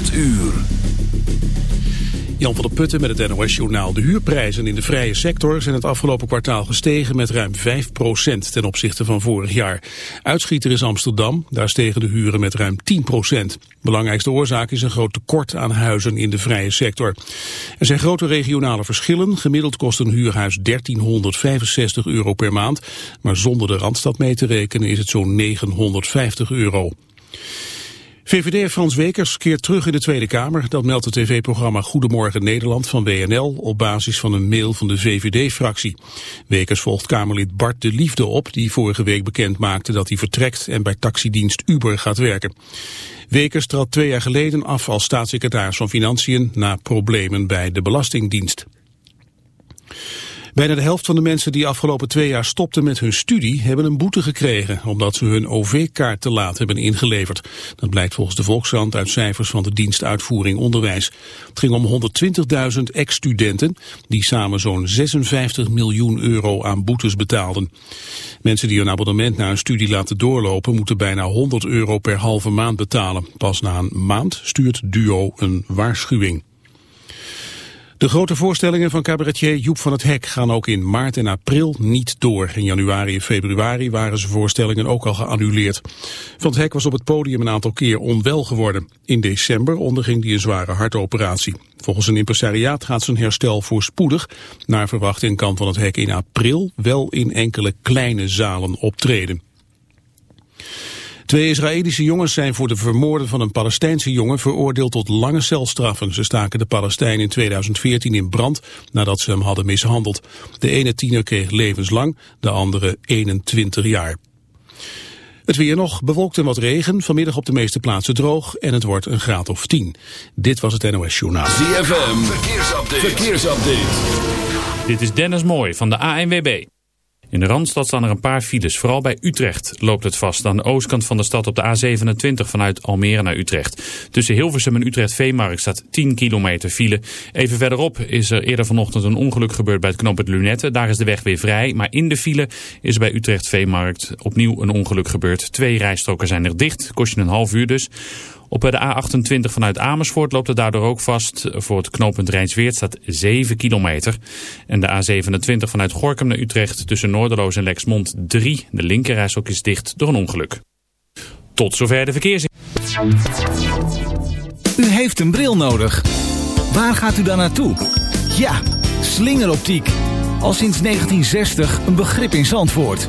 8 uur. Jan van der Putten met het NOS-journaal. De huurprijzen in de vrije sector zijn het afgelopen kwartaal gestegen met ruim 5% ten opzichte van vorig jaar. Uitschieter is Amsterdam, daar stegen de huren met ruim 10% Belangrijkste oorzaak is een groot tekort aan huizen in de vrije sector. Er zijn grote regionale verschillen. Gemiddeld kost een huurhuis 1365 euro per maand, maar zonder de Randstad mee te rekenen is het zo'n 950 euro. VVD Frans Wekers keert terug in de Tweede Kamer. Dat meldt het tv-programma Goedemorgen Nederland van WNL op basis van een mail van de VVD-fractie. Wekers volgt Kamerlid Bart de Liefde op, die vorige week bekend maakte dat hij vertrekt en bij taxidienst Uber gaat werken. Wekers trad twee jaar geleden af als staatssecretaris van Financiën na problemen bij de Belastingdienst. Bijna de helft van de mensen die afgelopen twee jaar stopten met hun studie hebben een boete gekregen omdat ze hun OV-kaart te laat hebben ingeleverd. Dat blijkt volgens de Volkskrant uit cijfers van de dienst Uitvoering Onderwijs. Het ging om 120.000 ex-studenten die samen zo'n 56 miljoen euro aan boetes betaalden. Mensen die een abonnement naar een studie laten doorlopen moeten bijna 100 euro per halve maand betalen. Pas na een maand stuurt Duo een waarschuwing. De grote voorstellingen van cabaretier Joep van het Hek gaan ook in maart en april niet door. In januari en februari waren zijn voorstellingen ook al geannuleerd. Van het Hek was op het podium een aantal keer onwel geworden. In december onderging hij een zware hartoperatie. Volgens een impresariaat gaat zijn herstel voorspoedig. Naar verwachting kan van het Hek in april wel in enkele kleine zalen optreden. Twee Israëlische jongens zijn voor de vermoorden van een Palestijnse jongen veroordeeld tot lange celstraffen. Ze staken de Palestijn in 2014 in brand nadat ze hem hadden mishandeld. De ene tiener kreeg levenslang, de andere 21 jaar. Het weer nog, bewolkt en wat regen, vanmiddag op de meeste plaatsen droog en het wordt een graad of 10. Dit was het NOS Journaal. ZFM, verkeersupdate. verkeersupdate. Dit is Dennis Mooij van de ANWB. In de Randstad staan er een paar files. Vooral bij Utrecht loopt het vast. Aan de oostkant van de stad op de A27 vanuit Almere naar Utrecht. Tussen Hilversum en Utrecht-Veemarkt staat 10 kilometer file. Even verderop is er eerder vanochtend een ongeluk gebeurd bij het knooppunt Lunette. Daar is de weg weer vrij. Maar in de file is bij Utrecht-Veemarkt opnieuw een ongeluk gebeurd. Twee rijstroken zijn er dicht. Kost je een half uur dus. Op de A28 vanuit Amersfoort loopt het daardoor ook vast. Voor het knooppunt Rijnsweert staat 7 kilometer. En de A27 vanuit Gorkum naar Utrecht tussen Noorderloos en Lexmond 3. De linkerrijstok is dicht door een ongeluk. Tot zover de verkeers. U heeft een bril nodig. Waar gaat u dan naartoe? Ja, slingeroptiek. Al sinds 1960 een begrip in Zandvoort.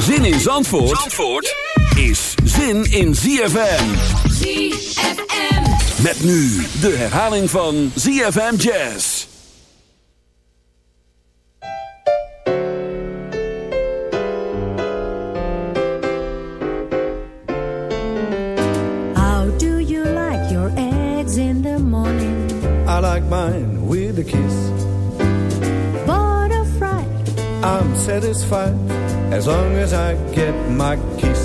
Zin in Zandvoort, Zandvoort is zin in ZFM. ZFM. Met nu de herhaling van ZFM Jazz. How do you like your eggs in the morning? I like mine with a kiss. Butterfly. I'm satisfied. As long as I get my kiss.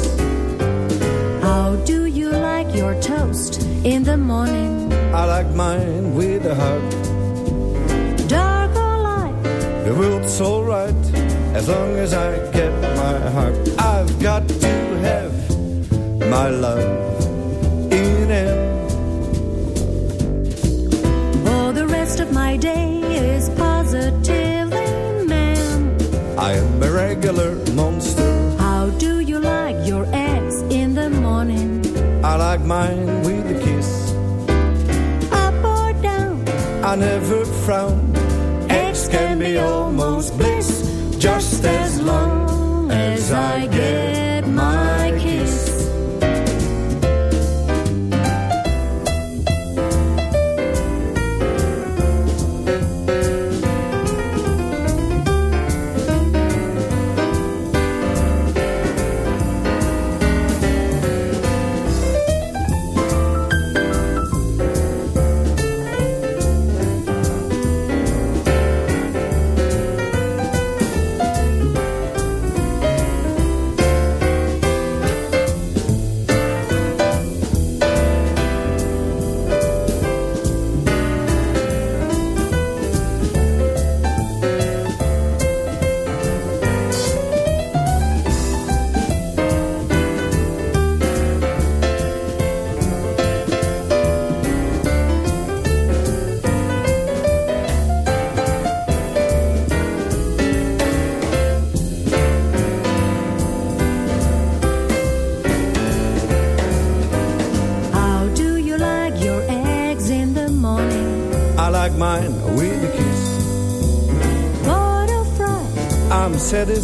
How do you like your toast in the morning? I like mine with a hug. Dark or light, The world's alright as long as I get my hug. I've got to have my love in it. oh, the rest of my day is positively man. I am a regular monster. How do you like your eggs in the morning? I like mine with a kiss. Up or down, I never frown. Eggs can be almost bliss,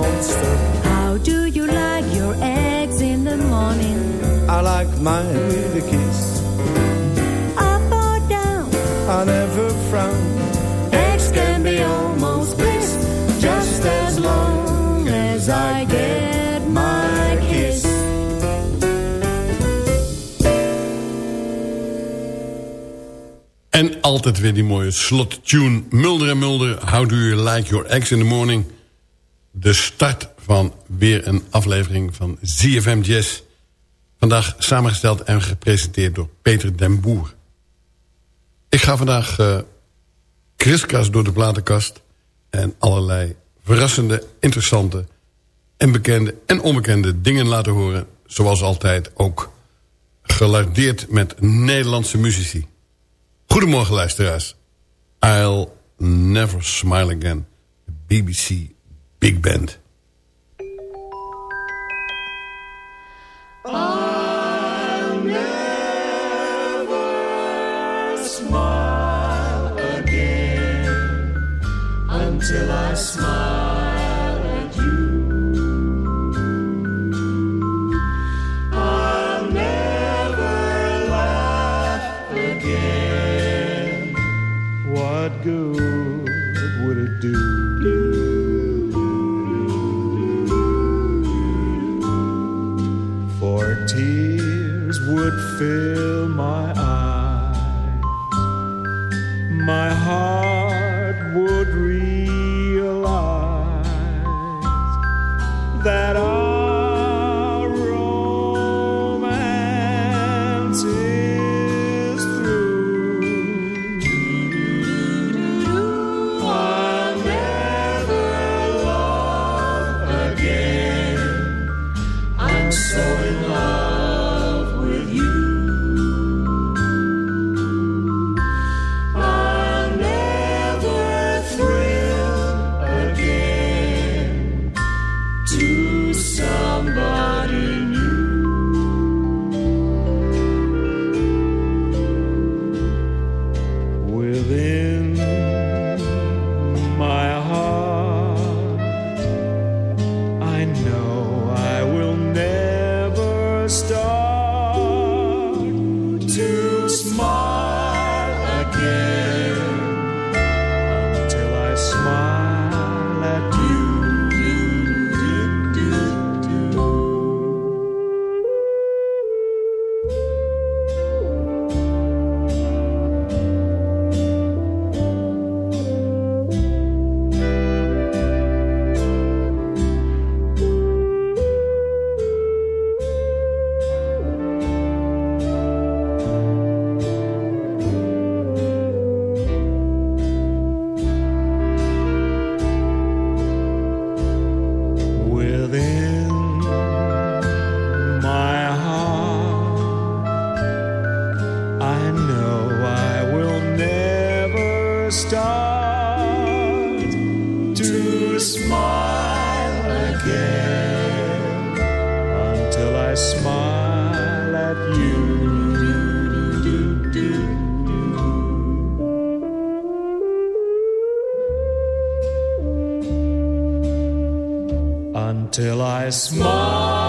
monster. How do you like your eggs in the morning? I like mine with a kiss. Up or down, I never frown. Eggs can be almost bliss, just as long as I get my kiss. En altijd weer die mooie slottune. Mulder en Mulder, How Do You Like Your Eggs in the Morning? De start van weer een aflevering van ZFM Jazz. Vandaag samengesteld en gepresenteerd door Peter den Boer. Ik ga vandaag kriskras door de platenkast... en allerlei verrassende, interessante en bekende en onbekende dingen laten horen. Zoals altijd ook gelardeerd met Nederlandse muzici. Goedemorgen luisteraars. I'll Never Smile Again. BBC Big Band. I'll never smile again until I smile fill Until I smile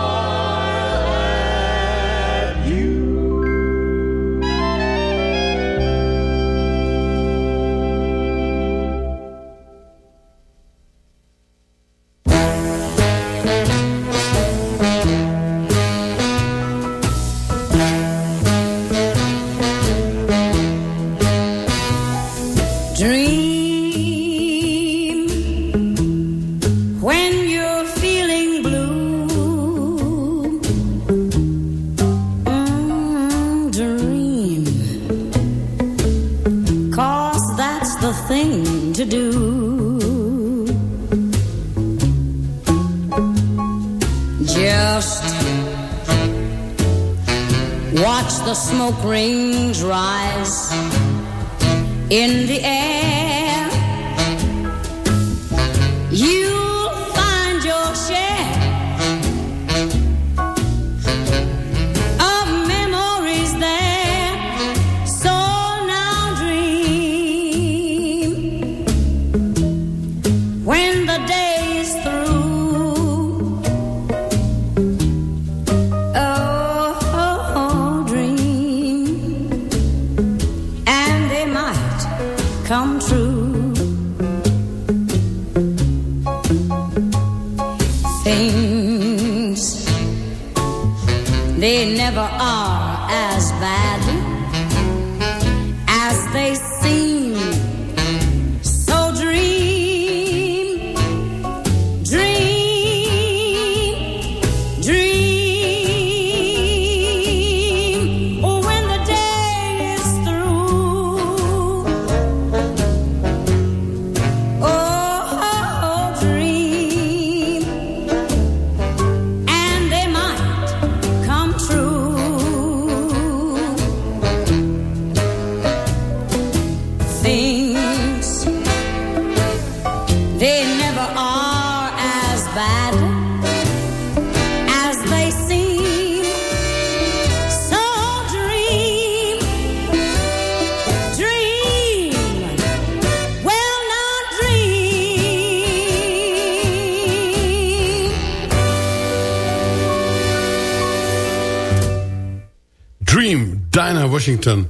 Washington.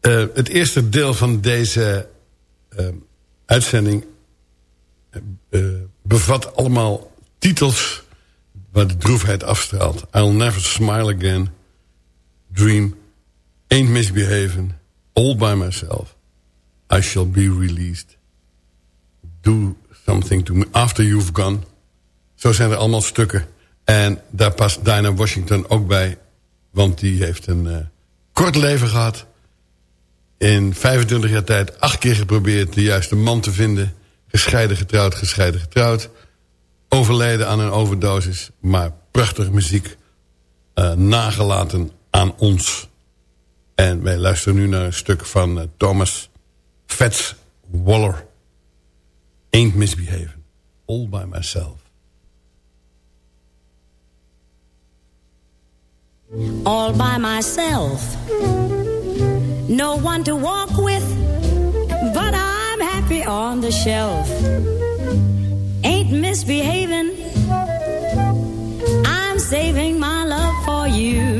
Eh, het eerste deel van deze eh, uitzending eh, bevat allemaal titels waar de droefheid afstraalt. I'll never smile again. Dream. Ain't misbehaving. All by myself. I shall be released. Do something to me after you've gone. Zo zijn er allemaal stukken. En daar past Dinah Washington ook bij. Want die heeft een kort leven gehad. In 25 jaar tijd acht keer geprobeerd de juiste man te vinden. Gescheiden getrouwd, gescheiden getrouwd. Overleden aan een overdosis. Maar prachtige muziek eh, nagelaten aan ons. En wij luisteren nu naar een stuk van eh, Thomas Fats Waller. Ain't misbehaving. All by myself. All by myself. No one to walk with, but I'm happy on the shelf. Ain't misbehaving, I'm saving my love for you.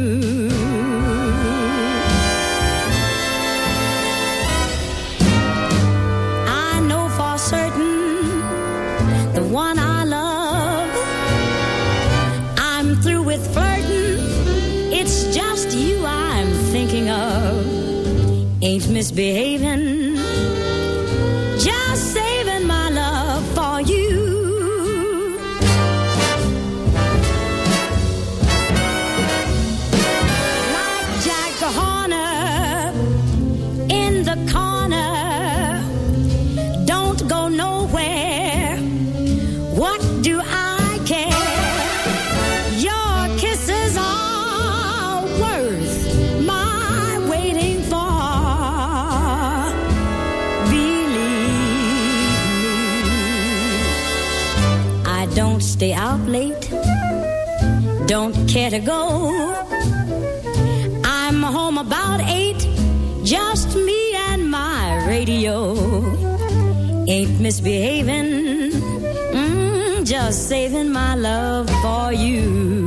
Misbehaving. Care to go. I'm home about eight. Just me and my radio. Ain't misbehaving. Mm, just saving my love for you.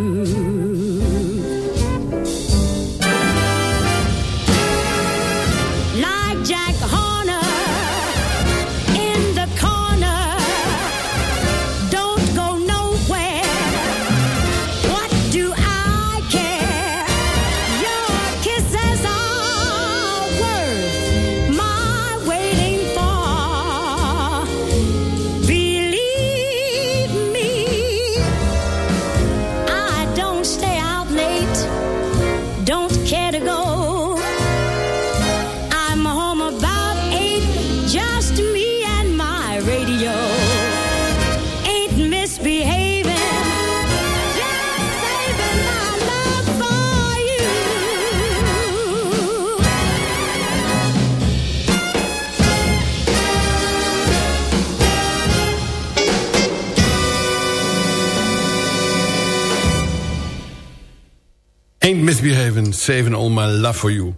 Saving All My Love For You.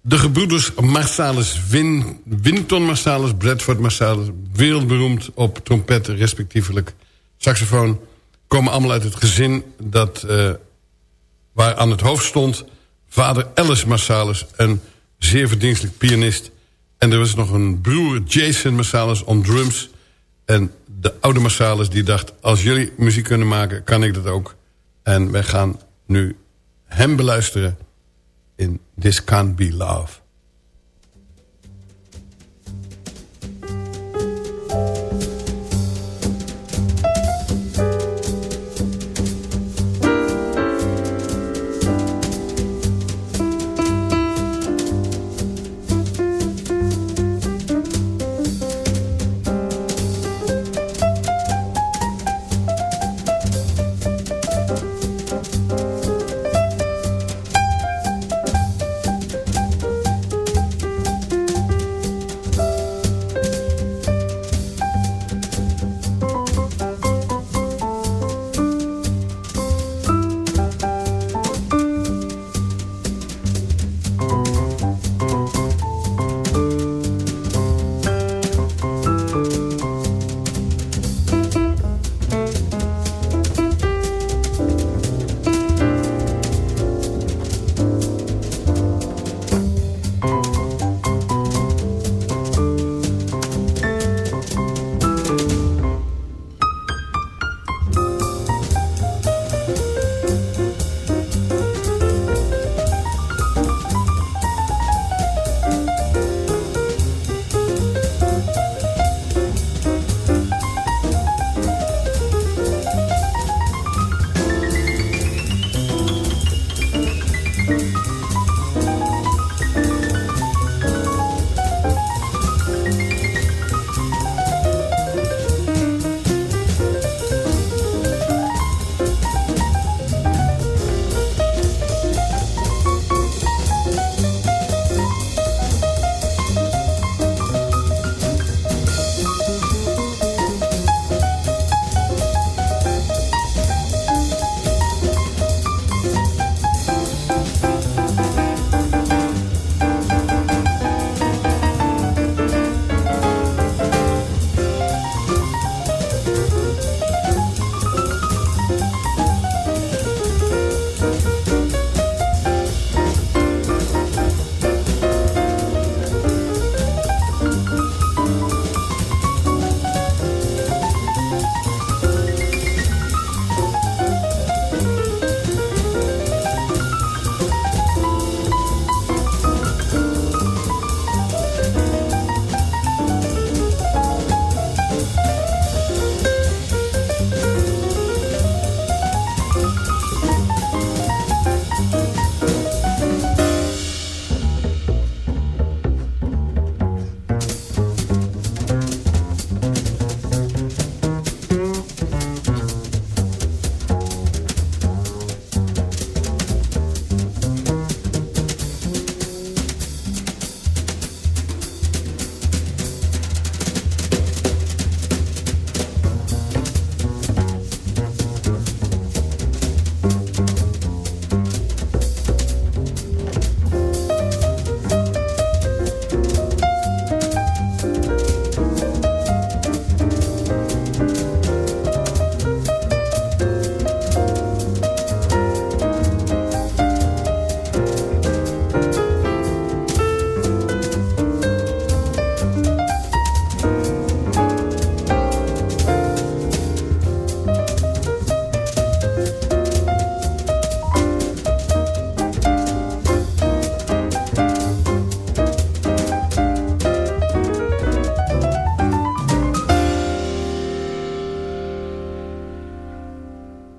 De gebroeders Marsalis, Win, Winton Marsalis, Bradford Marsalis... wereldberoemd op trompet, respectievelijk saxofoon... komen allemaal uit het gezin dat, eh, waar aan het hoofd stond... vader Alice Marsalis, een zeer verdienstelijk pianist... en er was nog een broer, Jason Marsalis, on drums... en de oude Marsalis die dacht... als jullie muziek kunnen maken, kan ik dat ook. En wij gaan nu hem beluisteren in This Can't Be Love.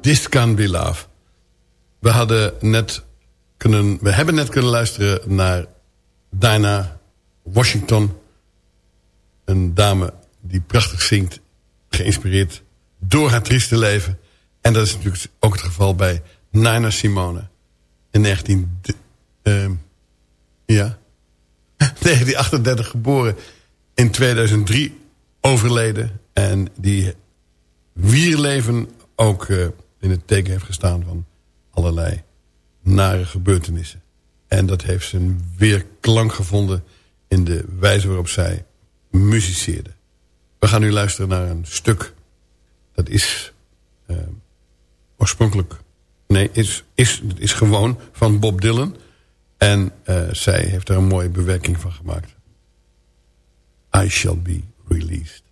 This Can Be Love. We, hadden net kunnen, we hebben net kunnen luisteren naar Dinah Washington. Een dame die prachtig zingt, geïnspireerd door haar trieste leven. En dat is natuurlijk ook het geval bij Nina Simone. In 19, uh, ja, 1938 geboren, in 2003 overleden. En die wierleven ook uh, in het teken heeft gestaan van allerlei nare gebeurtenissen. En dat heeft zijn weerklank gevonden in de wijze waarop zij muziceerde. We gaan nu luisteren naar een stuk. Dat is uh, oorspronkelijk... Nee, is, is, is gewoon van Bob Dylan. En uh, zij heeft er een mooie bewerking van gemaakt. I shall be released.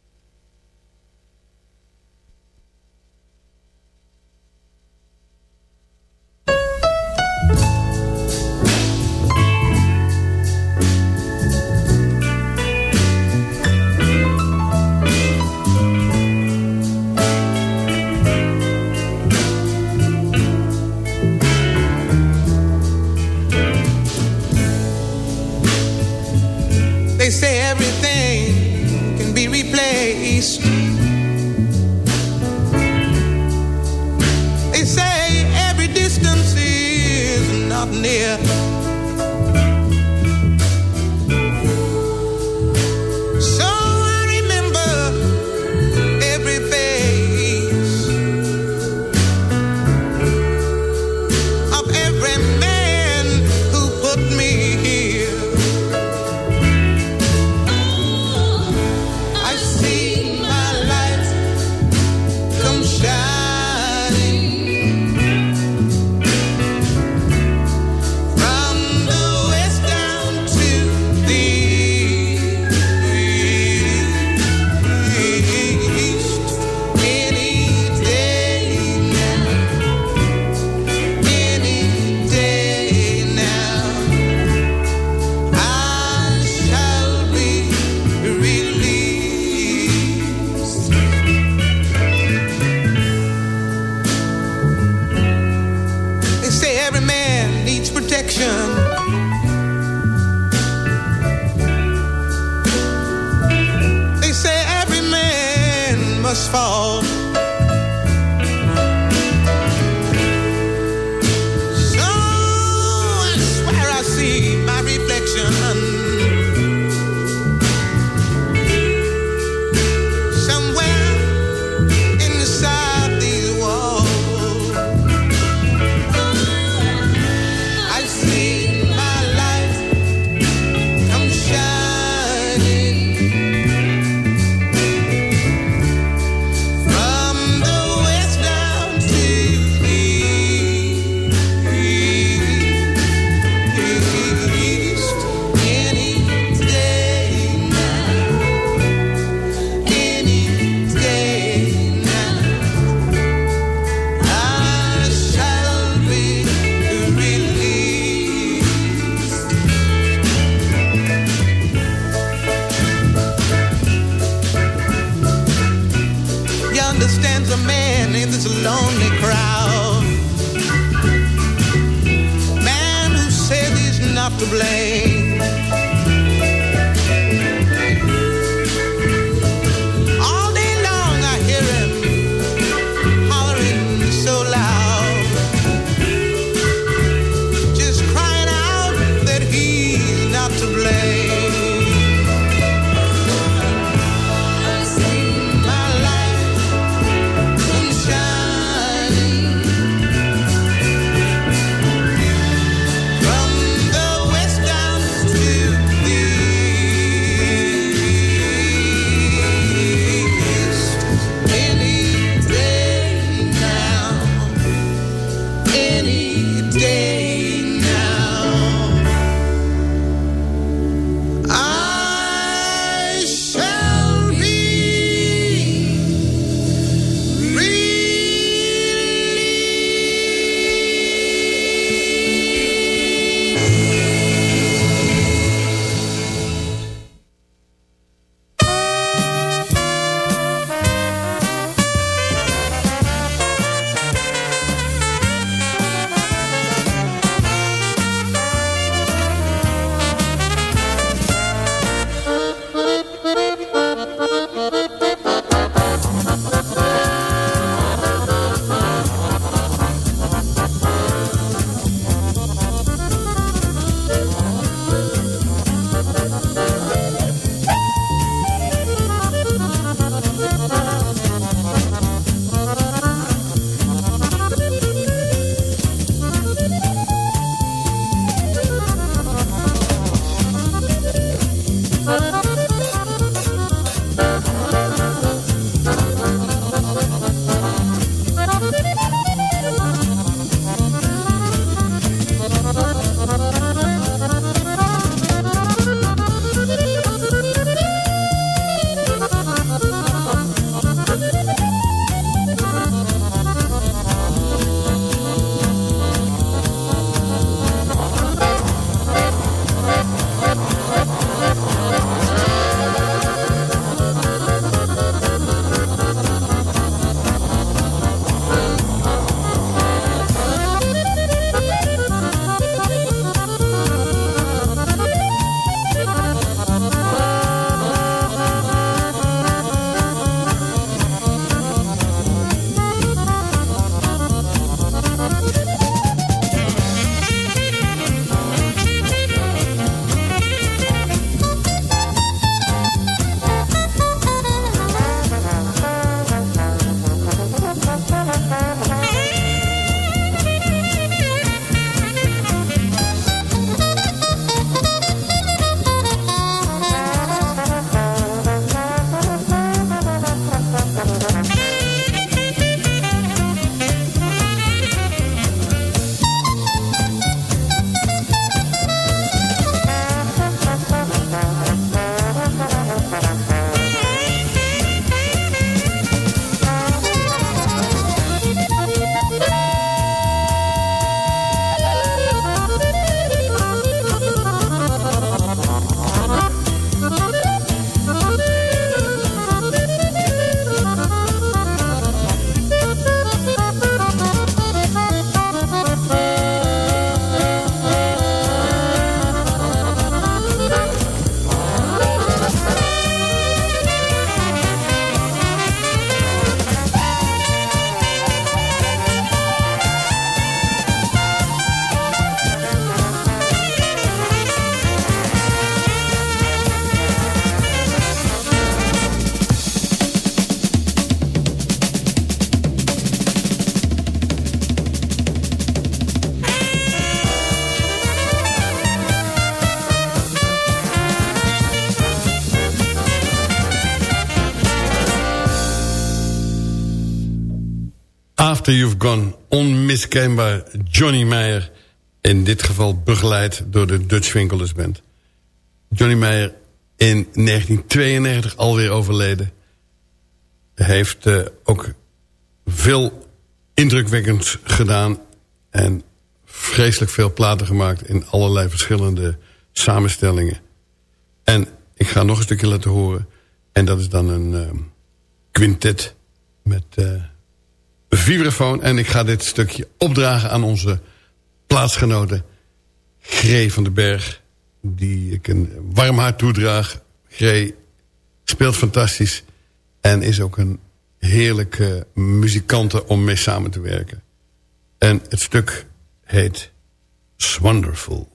After You've Gone, onmiskenbaar Johnny Meyer. In dit geval begeleid door de Dutch Winkelers Band. Johnny Meyer in 1992 alweer overleden. Heeft uh, ook veel indrukwekkends gedaan. En vreselijk veel platen gemaakt in allerlei verschillende samenstellingen. En ik ga nog een stukje laten horen. En dat is dan een uh, quintet met... Uh, vibrafoon. En ik ga dit stukje opdragen aan onze plaatsgenoten. Gree van den Berg. Die ik een warm hart toedraag. Gree speelt fantastisch. En is ook een heerlijke muzikante om mee samen te werken. En het stuk heet Wonderful.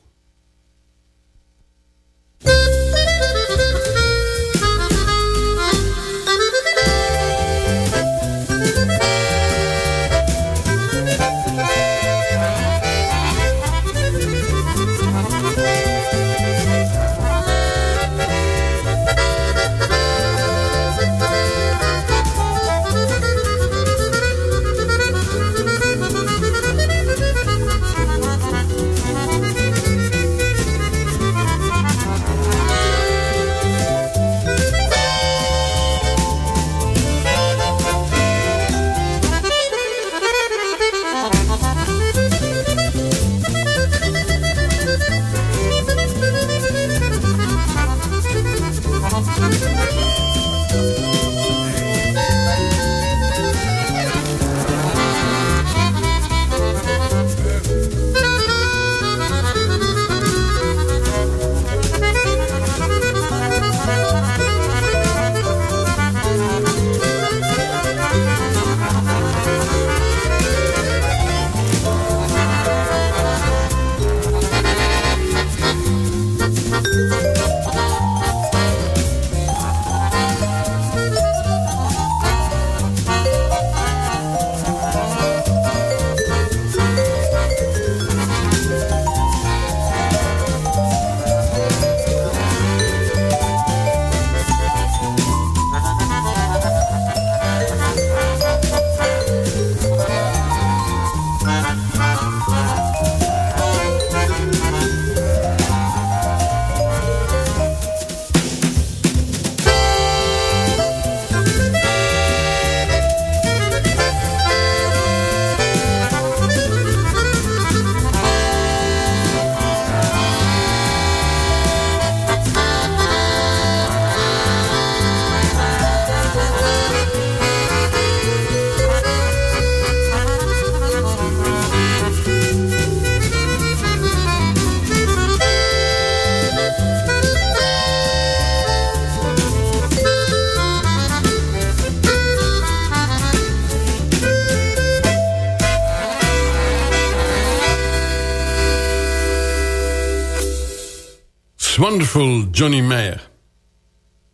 Wonderful Johnny Mayer.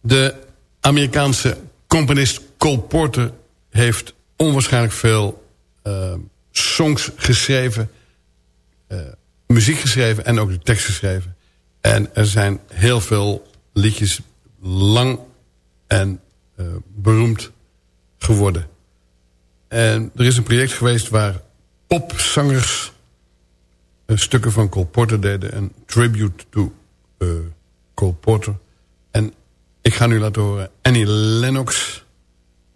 De Amerikaanse componist Cole Porter heeft onwaarschijnlijk veel uh, songs geschreven, uh, muziek geschreven en ook de tekst geschreven. En er zijn heel veel liedjes lang en uh, beroemd geworden. En er is een project geweest waar popzangers stukken van Cole Porter deden. Een tribute to Cole Porter. En ik ga nu laten horen Annie Lennox.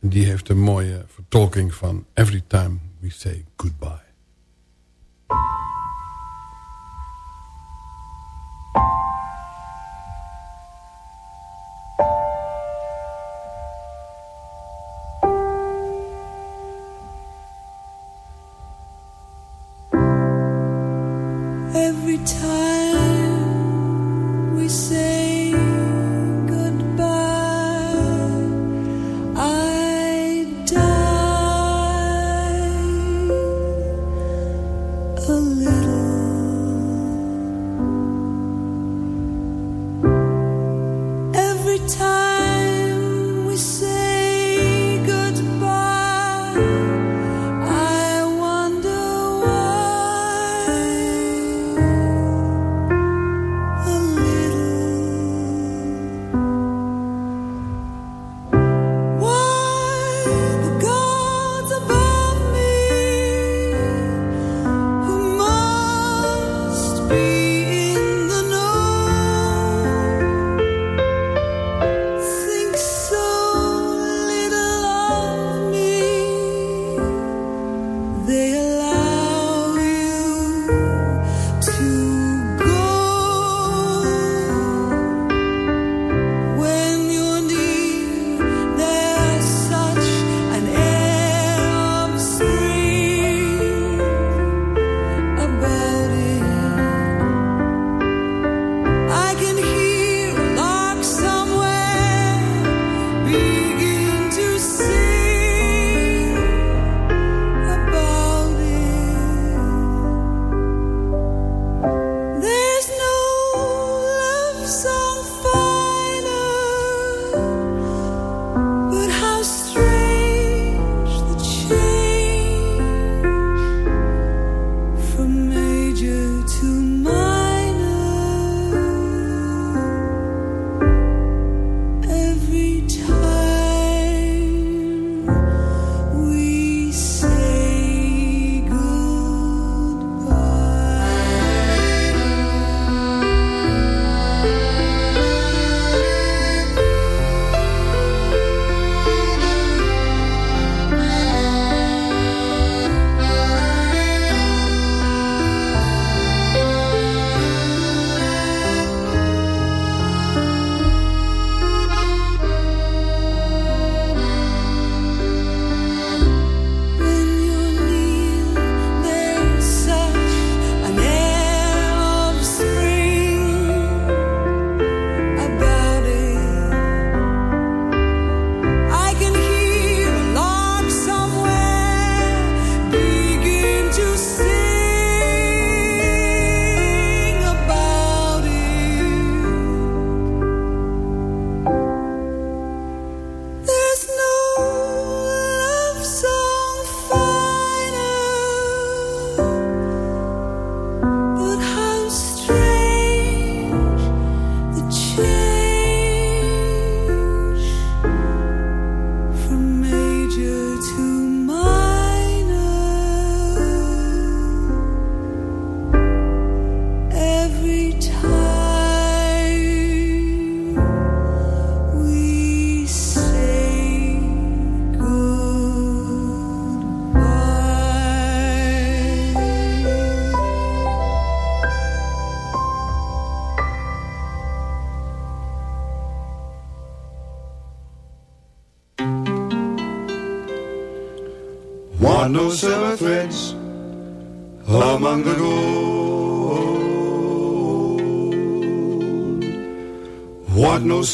Die heeft een mooie vertolking van Every Time We Say Goodbye.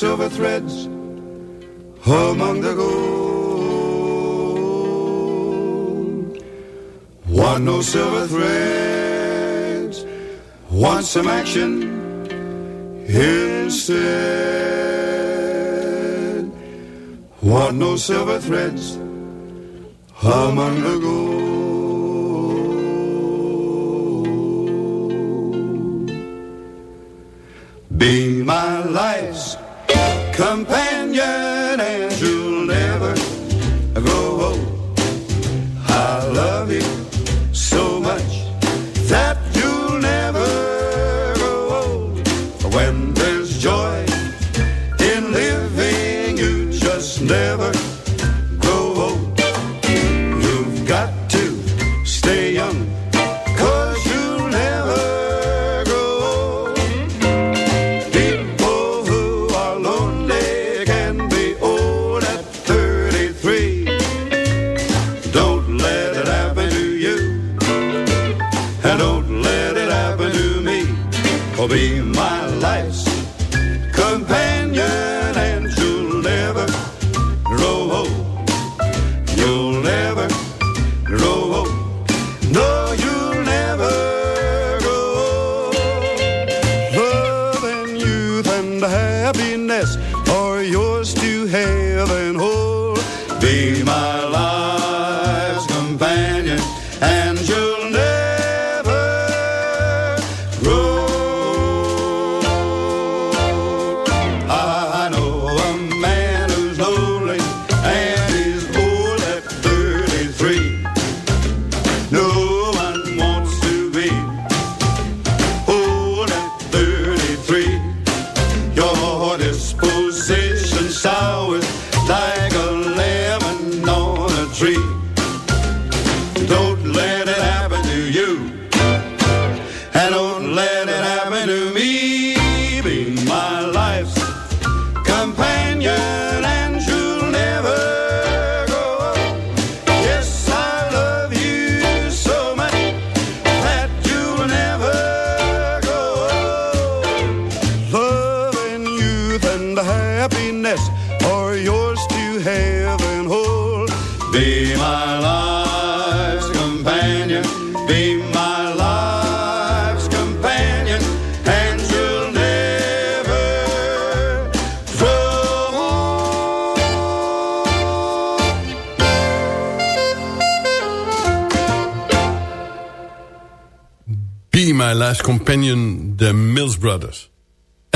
Silver threads among the gold. Want no silver threads. Want some action instead. Want no silver threads among the gold. Companion Or be my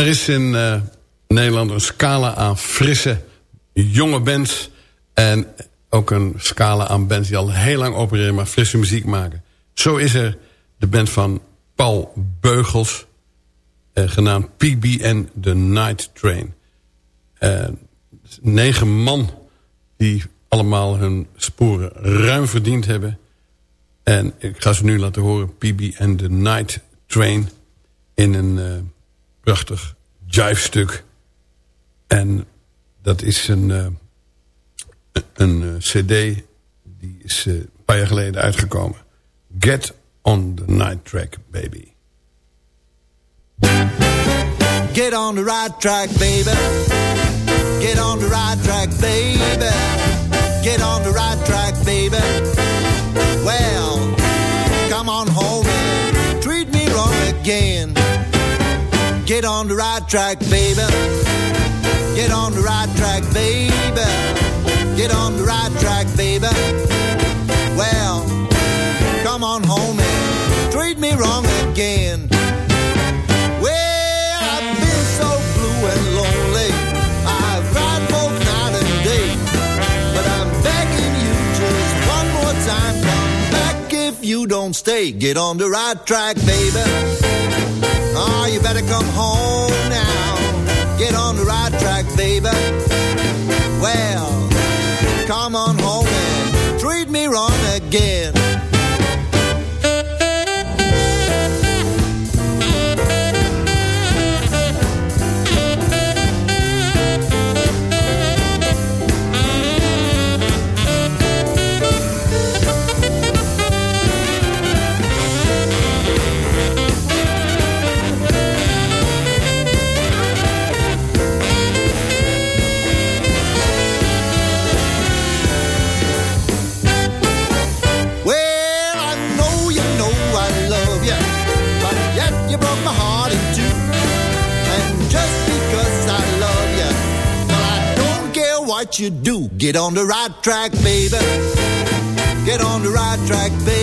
Er is in eh, Nederland een scala aan frisse, jonge bands... en ook een scala aan bands die al heel lang opereren... maar frisse muziek maken. Zo is er de band van Paul Beugels... eh, genaamd PBN The Night Train. Eh, negen man die allemaal hun sporen ruim verdiend hebben... En ik ga ze nu laten horen. PB and the Night Train. In een prachtig jive-stuk. En dat is een, eh, een eh, cd. Die is eh, een paar jaar geleden uitgekomen. Get on the Night Track, baby. Get on the right track, baby. Get on the right track, baby. Get on the right track, baby. Well, come on home and treat me wrong again. Get on the right track, baby. Get on the right track, baby. Get on the right track, baby. Well, come on home and treat me wrong again. Well, I've been so blue and lonely. I've cried both night and day. But I'm begging you just one more time. Come back if you don't stay. Get on the right track, baby. Oh, you better come home now. Get on the right track, baby. Well, come on home and treat me wrong again. You do. Get on the right track, baby. Get on the right track, baby.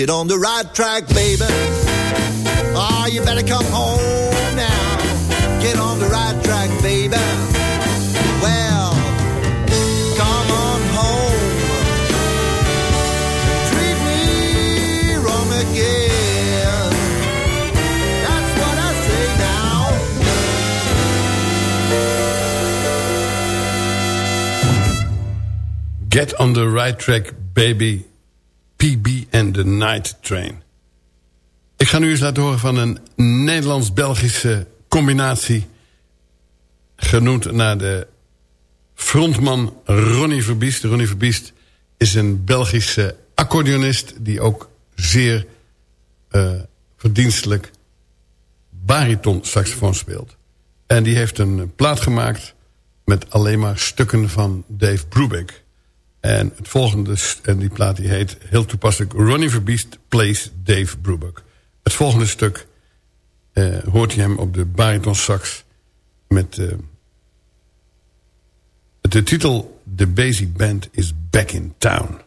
Get on the right track, baby. Ah, you better come home now. Get on the right track, baby. Well, come on home. Treat me wrong again. That's what I say now. Get on the right track, baby. And the Night Train. Ik ga nu eens laten horen van een Nederlands-Belgische combinatie... genoemd naar de frontman Ronnie Verbiest. Ronnie Verbiest is een Belgische accordeonist... die ook zeer eh, verdienstelijk bariton saxofoon speelt. En die heeft een plaat gemaakt met alleen maar stukken van Dave Brubeck. En het volgende, en die plaat die heet heel toepasselijk... Ronnie Verbiest plays Dave Brubeck. Het volgende stuk eh, hoort je hem op de bariton sax... met eh, de titel The Basic Band is Back in Town.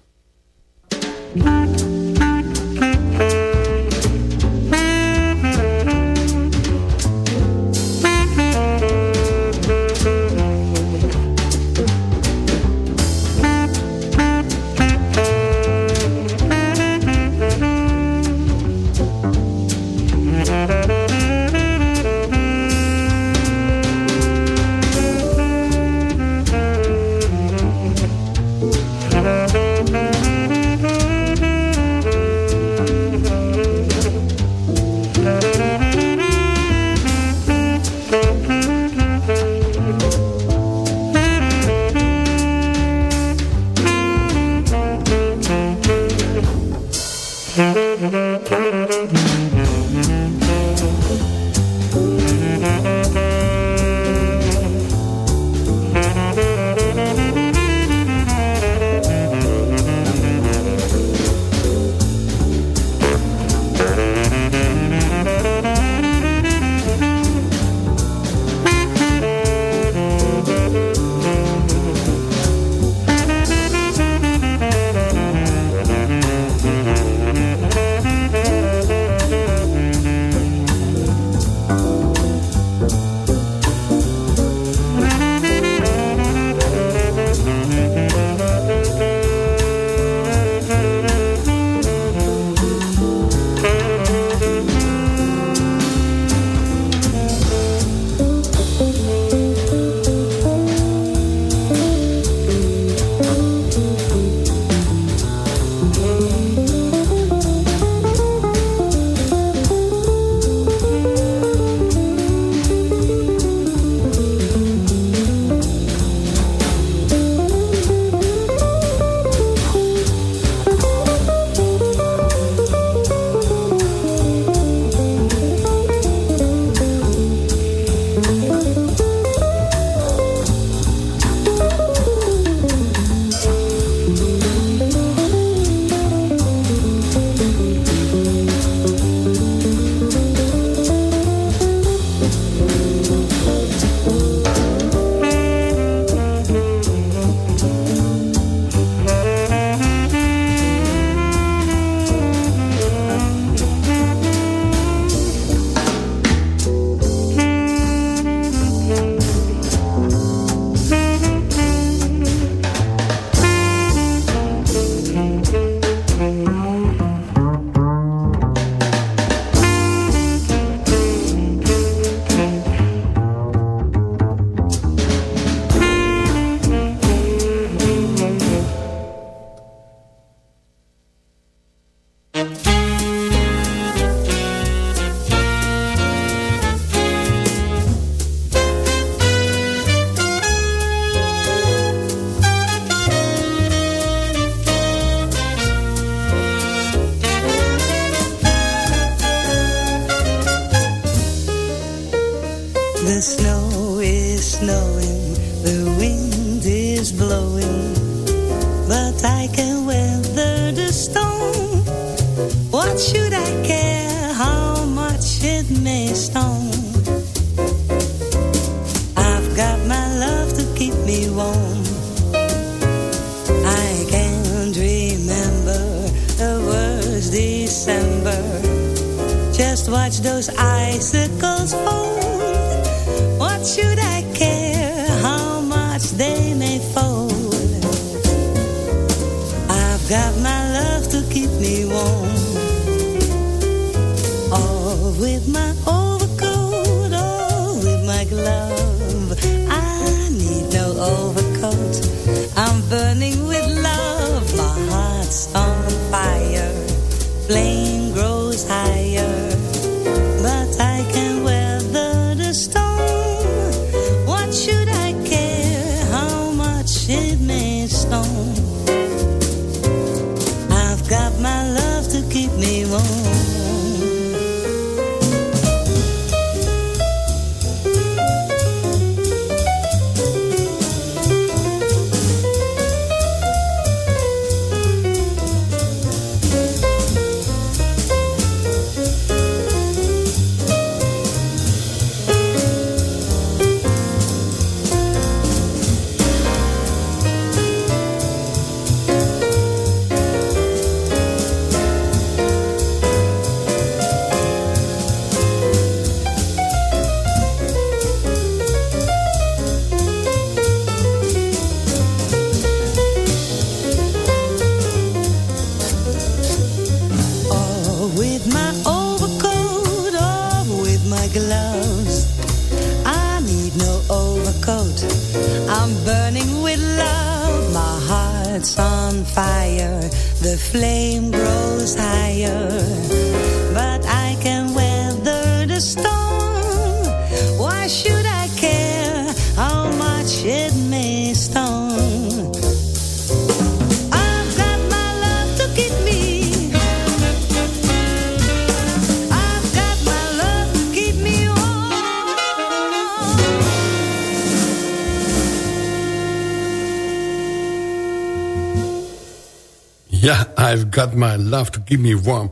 My love to keep me warm.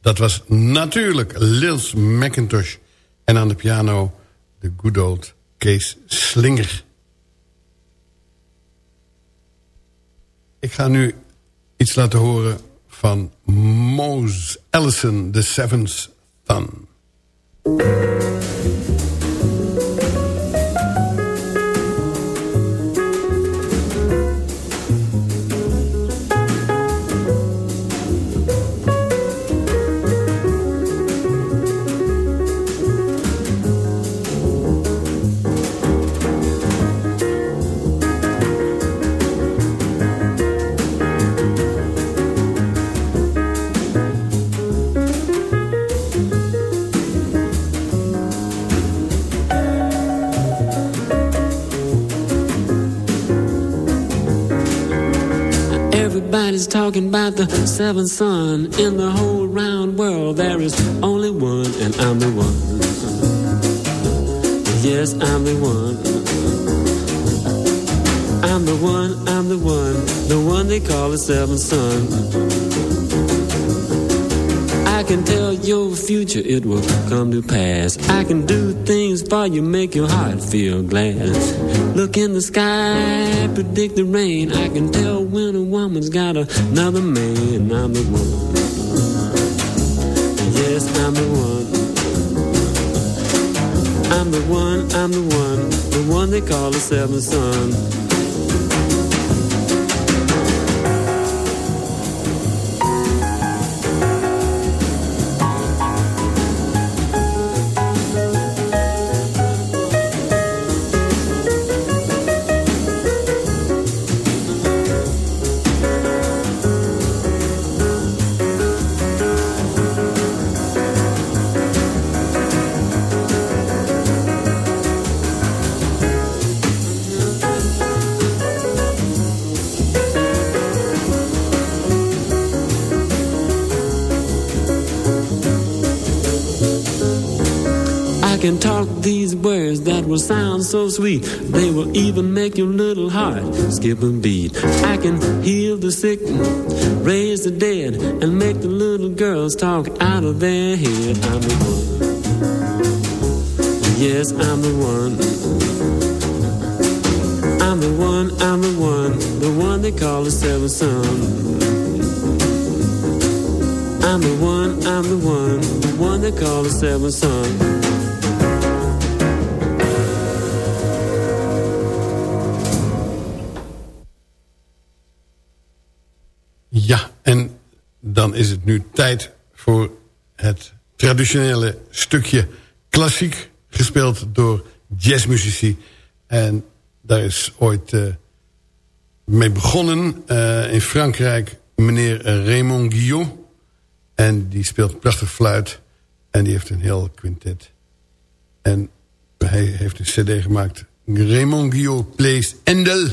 Dat was natuurlijk Lils McIntosh. En aan de piano de good old Kees Slinger. Ik ga nu iets laten horen van Mose Ellison, The Seventh Son. Everybody's talking about the seventh son in the whole round world. There is only one, and I'm the one. Yes, I'm the one. I'm the one, I'm the one, the one they call the seventh son. I can tell your future, it will come to pass. I can do things for you, make your heart feel glad. Look in the sky, predict the rain. I can tell when a woman's got another man. I'm the one. Yes, I'm the one. I'm the one, I'm the one, the one they call the seventh son. Sweet. They will even make your little heart skip a beat. I can heal the sick, raise the dead, and make the little girls talk out of their head. I'm the one. Yes, I'm the one. I'm the one, I'm the one, the one they call the seventh son. I'm the one, I'm the one, the one they call the seventh son. Is het nu tijd voor het traditionele stukje klassiek... gespeeld door jazzmuzici. En daar is ooit uh, mee begonnen uh, in Frankrijk meneer Raymond Guillot. En die speelt prachtig fluit. En die heeft een heel quintet. En hij heeft een cd gemaakt. Raymond Guillot plays Endel.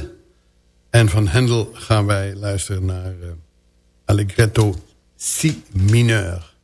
En van Hendel gaan wij luisteren naar uh, Allegretto Si mineur.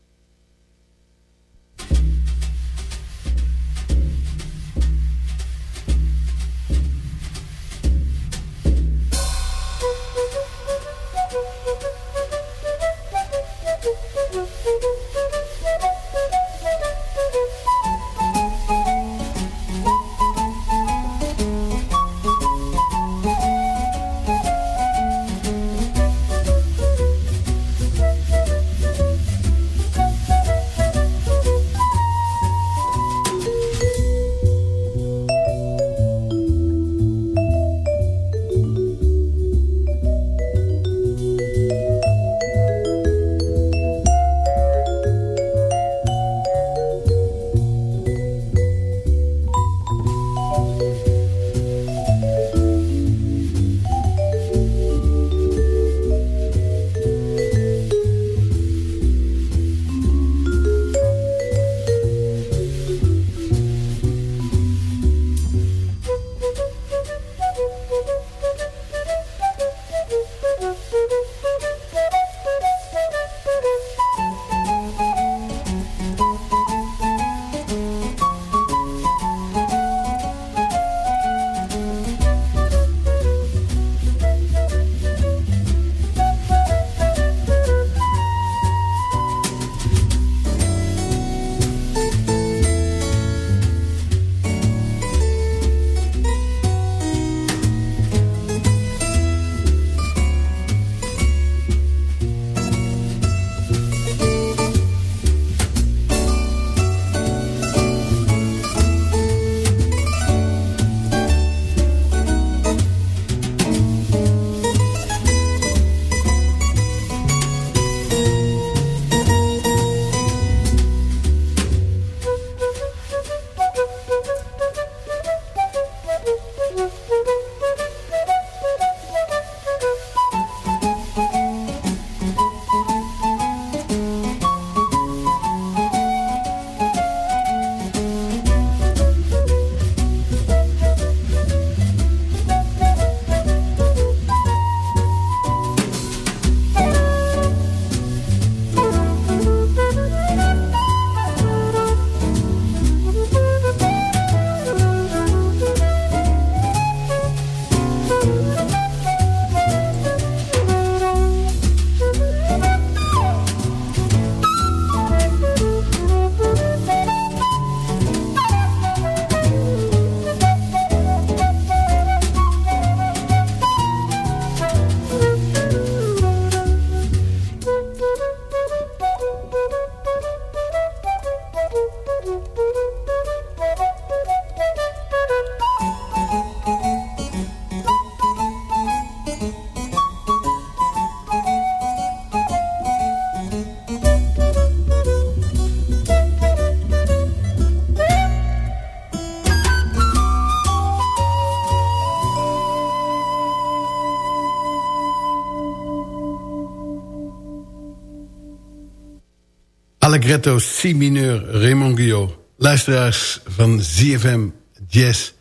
Allegretto Si mineur Raymond Guillot. Luisteraars van ZFM Jazz.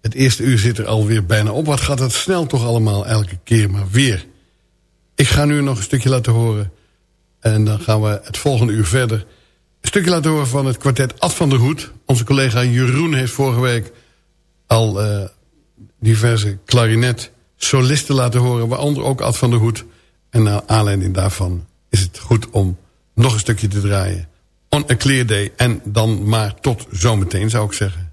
Het eerste uur zit er alweer bijna op. Wat gaat het snel toch allemaal elke keer maar weer. Ik ga nu nog een stukje laten horen. En dan gaan we het volgende uur verder. stukje laten horen van het kwartet Ad van der Hoed. Onze collega Jeroen heeft vorige week al eh, diverse klarinet solisten laten horen. Waaronder ook Ad van der Hoed. En naar aanleiding daarvan is het goed om nog een stukje te draaien. On a clear day. En dan maar tot zometeen zou ik zeggen.